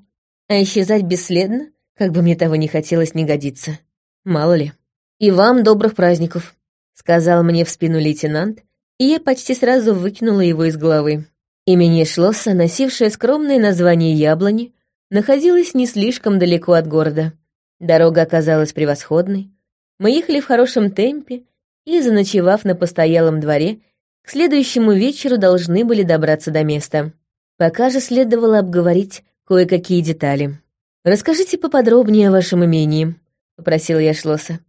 а исчезать бесследно, как бы мне того не хотелось, не годится. Мало ли. «И вам добрых праздников», — сказал мне в спину лейтенант, и я почти сразу выкинула его из головы. Имени Шлосса, носившее скромное название Яблони, находилось не слишком далеко от города. Дорога оказалась превосходной. Мы ехали в хорошем темпе и, заночевав на постоялом дворе, к следующему вечеру должны были добраться до места. Пока же следовало обговорить кое-какие детали. «Расскажите поподробнее о вашем имении», — попросила я Шлосса.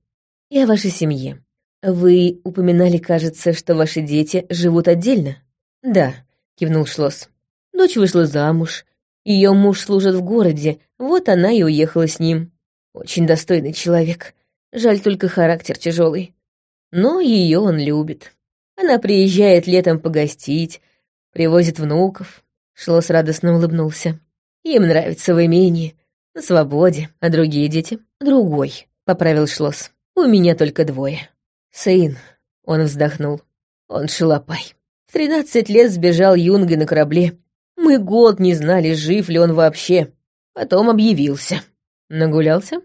«И о вашей семье. Вы упоминали, кажется, что ваши дети живут отдельно?» «Да», — кивнул Шлосс. «Дочь вышла замуж. Ее муж служит в городе, вот она и уехала с ним. Очень достойный человек. Жаль только характер тяжелый. Но ее он любит. Она приезжает летом погостить, привозит внуков. Шлос радостно улыбнулся. Им нравится в имении, на свободе, а другие дети — другой, — поправил Шлос. У меня только двое. Сын, — он вздохнул, — он шалопай. В тринадцать лет сбежал юнгой на корабле. Мы год не знали, жив ли он вообще. Потом объявился. Нагулялся?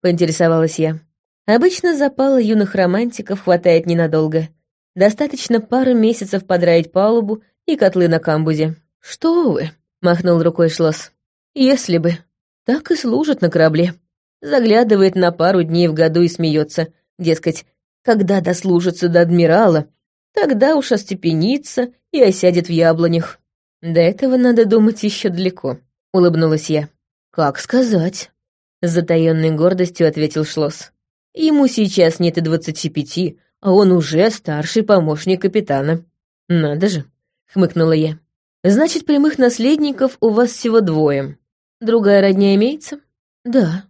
Поинтересовалась я. Обычно запала юных романтиков хватает ненадолго. Достаточно пару месяцев подраить палубу и котлы на камбузе. «Что вы?» — махнул рукой Шлосс. «Если бы. Так и служит на корабле. Заглядывает на пару дней в году и смеется. Дескать, когда дослужится до адмирала, тогда уж остепенится и осядет в яблонях. До этого надо думать еще далеко», — улыбнулась я. «Как сказать?» — с затаённой гордостью ответил Шлосс. «Ему сейчас нет и двадцати пяти, а он уже старший помощник капитана. Надо же, хмыкнула я. Значит, прямых наследников у вас всего двое. Другая родня имеется? Да.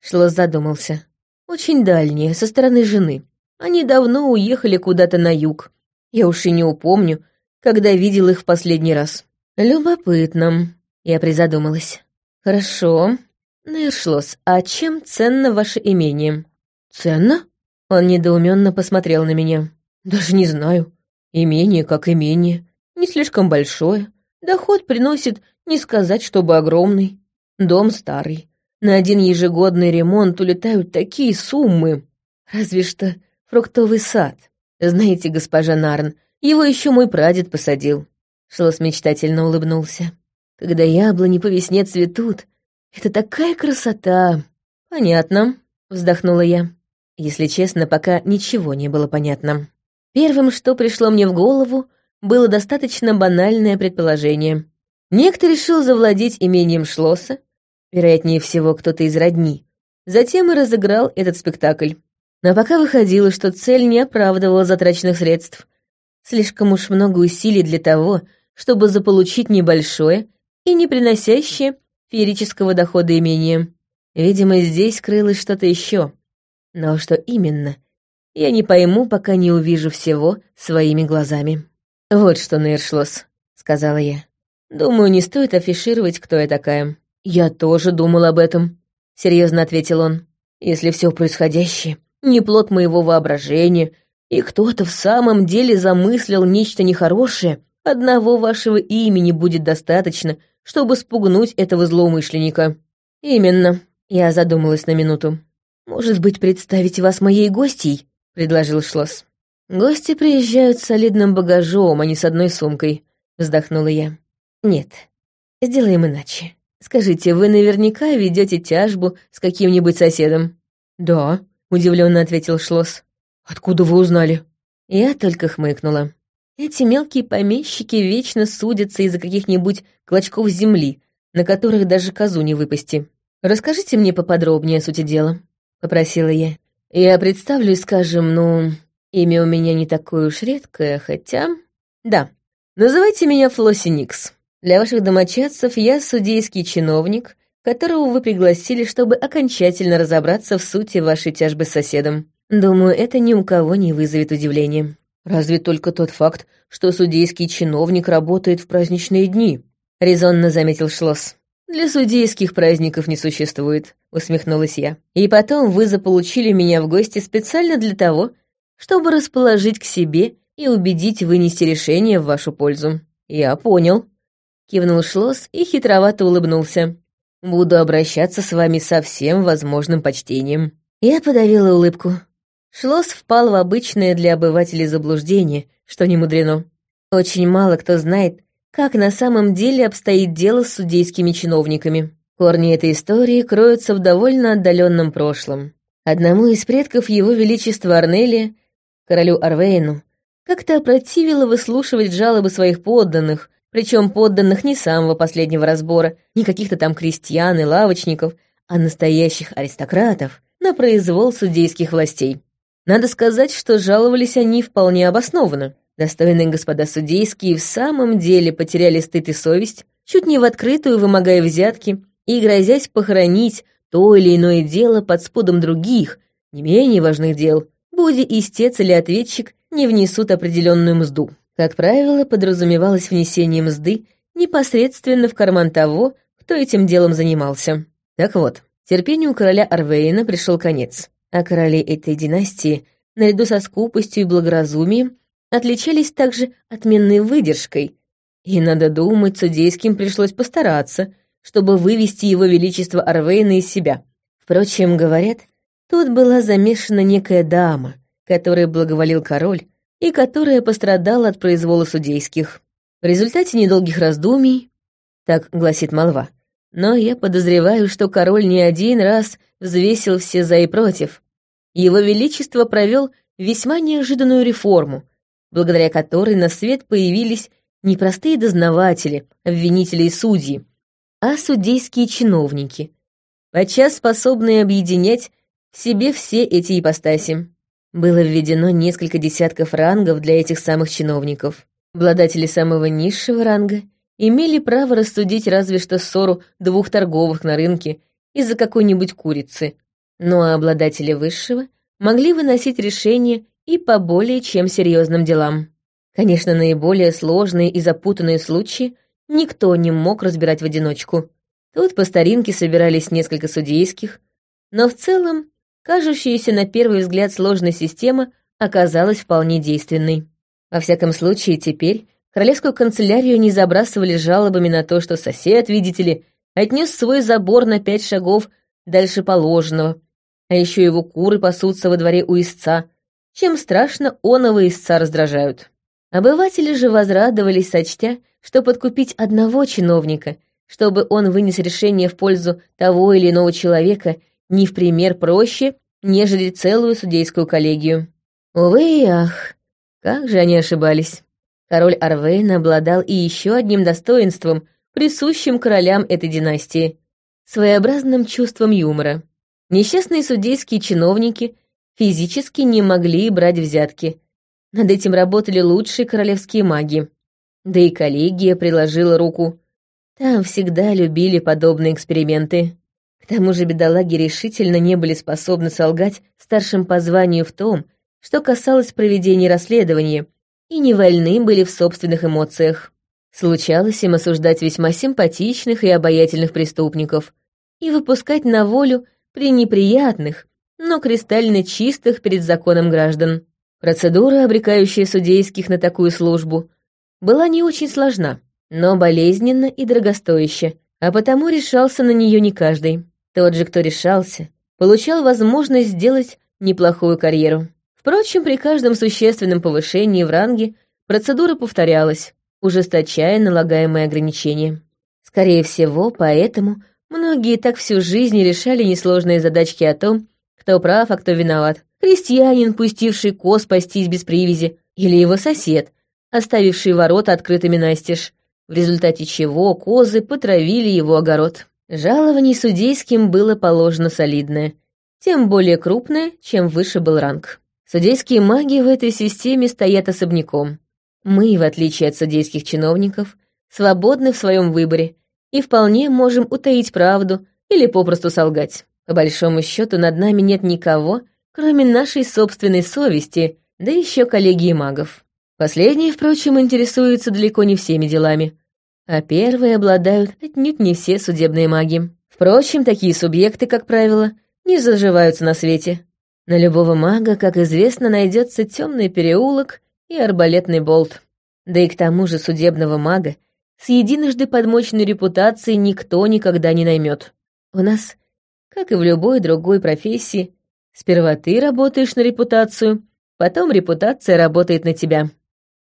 Шлос задумался. Очень дальняя, со стороны жены. Они давно уехали куда-то на юг. Я уж и не упомню, когда видел их в последний раз. Любопытно. Я призадумалась. Хорошо. Нейршлос, а чем ценно ваше имение? Ценно? Он недоуменно посмотрел на меня. «Даже не знаю. Имение как имение. Не слишком большое. Доход приносит, не сказать, чтобы огромный. Дом старый. На один ежегодный ремонт улетают такие суммы. Разве что фруктовый сад. Знаете, госпожа Нарн, его еще мой прадед посадил». Шлос мечтательно улыбнулся. «Когда яблони по весне цветут, это такая красота!» «Понятно», — вздохнула я. Если честно, пока ничего не было понятно. Первым, что пришло мне в голову, было достаточно банальное предположение. Некто решил завладеть имением Шлосса, вероятнее всего, кто-то из родни. Затем и разыграл этот спектакль. Но пока выходило, что цель не оправдывала затраченных средств. Слишком уж много усилий для того, чтобы заполучить небольшое и не приносящее феерического дохода имение. Видимо, здесь крылось что-то еще. Но что именно, я не пойму, пока не увижу всего своими глазами. «Вот что, Нейршлос», — сказала я. «Думаю, не стоит афишировать, кто я такая». «Я тоже думал об этом», — серьезно ответил он. «Если все происходящее не плод моего воображения, и кто-то в самом деле замыслил нечто нехорошее, одного вашего имени будет достаточно, чтобы спугнуть этого злоумышленника». «Именно», — я задумалась на минуту. «Может быть, представить вас моей гостьей?» — предложил Шлосс. «Гости приезжают с солидным багажом, а не с одной сумкой», — вздохнула я. «Нет, сделаем иначе. Скажите, вы наверняка ведете тяжбу с каким-нибудь соседом?» «Да», — удивленно ответил Шлосс. «Откуда вы узнали?» Я только хмыкнула. Эти мелкие помещики вечно судятся из-за каких-нибудь клочков земли, на которых даже козу не выпасти. Расскажите мне поподробнее о сути дела попросила я. «Я представлю, скажем, ну, имя у меня не такое уж редкое, хотя...» «Да, называйте меня Флосси Никс. Для ваших домочадцев я судейский чиновник, которого вы пригласили, чтобы окончательно разобраться в сути вашей тяжбы с соседом. Думаю, это ни у кого не вызовет удивления». Разве только тот факт, что судейский чиновник работает в праздничные дни, резонно заметил Шлосс. «Для судейских праздников не существует», — усмехнулась я. «И потом вы заполучили меня в гости специально для того, чтобы расположить к себе и убедить вынести решение в вашу пользу». «Я понял», — кивнул Шлосс и хитровато улыбнулся. «Буду обращаться с вами со всем возможным почтением». Я подавила улыбку. Шлосс впал в обычное для обывателей заблуждение, что не мудрено. Очень мало кто знает, как на самом деле обстоит дело с судейскими чиновниками. Корни этой истории кроются в довольно отдаленном прошлом. Одному из предков его величества Арнелия, королю Арвейну, как-то опротивило выслушивать жалобы своих подданных, причем подданных не самого последнего разбора, не каких-то там крестьян и лавочников, а настоящих аристократов, на произвол судейских властей. Надо сказать, что жаловались они вполне обоснованно. Достойные господа судейские в самом деле потеряли стыд и совесть, чуть не в открытую вымогая взятки и грозясь похоронить то или иное дело под спудом других, не менее важных дел, будь истец или ответчик не внесут определенную мзду. Как правило, подразумевалось внесение мзды непосредственно в карман того, кто этим делом занимался. Так вот, терпению короля Арвейна пришел конец, а короли этой династии, наряду со скупостью и благоразумием, отличались также отменной выдержкой, и, надо думать, судейским пришлось постараться, чтобы вывести его величество Арвейна из себя. Впрочем, говорят, тут была замешана некая дама, которой благоволил король, и которая пострадала от произвола судейских. В результате недолгих раздумий, так гласит молва, но я подозреваю, что король не один раз взвесил все за и против. Его Величество провел весьма неожиданную реформу, благодаря которой на свет появились не простые дознаватели, обвинители и судьи, а судейские чиновники, подчас способные объединять в себе все эти ипостаси. Было введено несколько десятков рангов для этих самых чиновников. Обладатели самого низшего ранга имели право рассудить разве что ссору двух торговых на рынке из-за какой-нибудь курицы, ну а обладатели высшего могли выносить решения и по более чем серьезным делам. Конечно, наиболее сложные и запутанные случаи никто не мог разбирать в одиночку. Тут по старинке собирались несколько судейских, но в целом кажущаяся на первый взгляд сложная система оказалась вполне действенной. Во всяком случае, теперь королевскую канцелярию не забрасывали жалобами на то, что сосед, видите ли, отнес свой забор на пять шагов дальше положенного, а еще его куры пасутся во дворе у истца, чем страшно оного истца раздражают. Обыватели же возрадовались, сочтя, что подкупить одного чиновника, чтобы он вынес решение в пользу того или иного человека, не в пример проще, нежели целую судейскую коллегию. Увы и ах, как же они ошибались. Король Арвейн обладал и еще одним достоинством, присущим королям этой династии — своеобразным чувством юмора. Несчастные судейские чиновники физически не могли брать взятки. Над этим работали лучшие королевские маги. Да и коллегия приложила руку. Там всегда любили подобные эксперименты. К тому же бедолаги решительно не были способны солгать старшим по званию в том, что касалось проведения расследования, и не вольны были в собственных эмоциях. Случалось им осуждать весьма симпатичных и обаятельных преступников и выпускать на волю при неприятных, но кристально чистых перед законом граждан. Процедура, обрекающая судейских на такую службу, была не очень сложна, но болезненна и дорогостояща, а потому решался на нее не каждый. Тот же, кто решался, получал возможность сделать неплохую карьеру. Впрочем, при каждом существенном повышении в ранге процедура повторялась, ужесточая налагаемые ограничения. Скорее всего, поэтому многие так всю жизнь решали несложные задачки о том, кто прав, а кто виноват. Крестьянин, пустивший коз пастись без привязи, или его сосед, оставивший ворота открытыми настежь, в результате чего козы потравили его огород. Жалований судейским было положено солидное, тем более крупное, чем выше был ранг. Судейские маги в этой системе стоят особняком. Мы, в отличие от судейских чиновников, свободны в своем выборе и вполне можем утаить правду или попросту солгать. По большому счету над нами нет никого, кроме нашей собственной совести, да еще коллегии магов. Последние, впрочем, интересуются далеко не всеми делами, а первые обладают отнюдь не все судебные маги. Впрочем, такие субъекты, как правило, не заживаются на свете. На любого мага, как известно, найдется темный переулок и арбалетный болт. Да и к тому же судебного мага с единожды подмоченной репутацией никто никогда не наймет. У нас, как и в любой другой профессии, сперва ты работаешь на репутацию, потом репутация работает на тебя.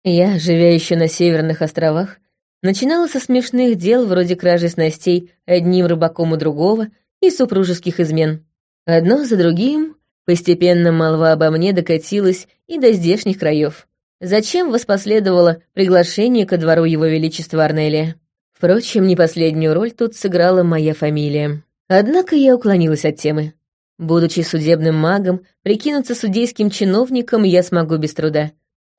Я, живя еще на Северных островах, начинала со смешных дел вроде кражи снастей одним рыбаком у другого и супружеских измен. Одно за другим постепенно молва обо мне докатилась и до здешних краев. Зачем воспоследовало приглашение ко двору его величества Арнелия? Впрочем, не последнюю роль тут сыграла моя фамилия. Однако я уклонилась от темы. Будучи судебным магом, прикинуться судейским чиновником я смогу без труда.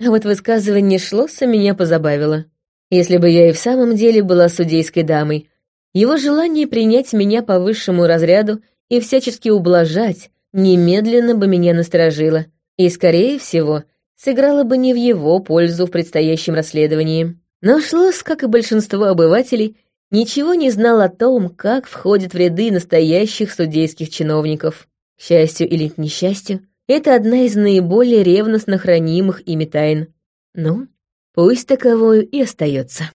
А вот высказывание Шлосса меня позабавило. Если бы я и в самом деле была судейской дамой, его желание принять меня по высшему разряду и всячески ублажать немедленно бы меня насторожило и, скорее всего, сыграло бы не в его пользу в предстоящем расследовании. Но Шлосс, как и большинство обывателей, ничего не знал о том, как входит в ряды настоящих судейских чиновников. К счастью или к несчастью, это одна из наиболее ревностно хранимых ими тайн. Ну, пусть таковою и остается.